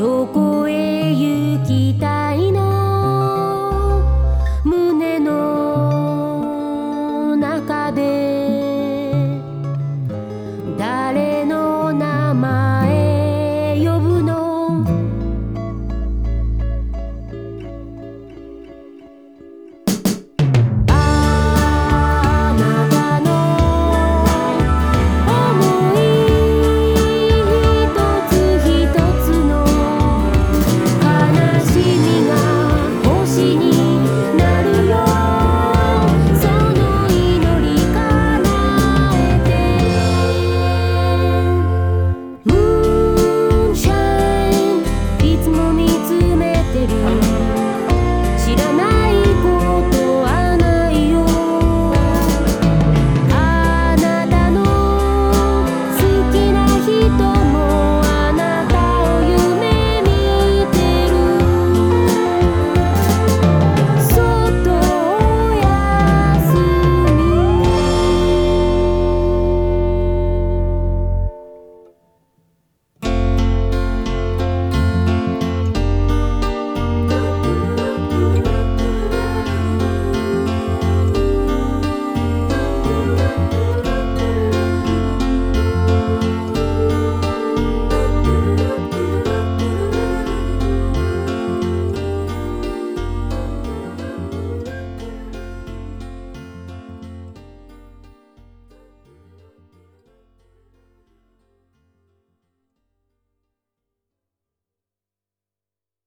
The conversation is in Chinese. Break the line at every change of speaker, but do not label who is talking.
如果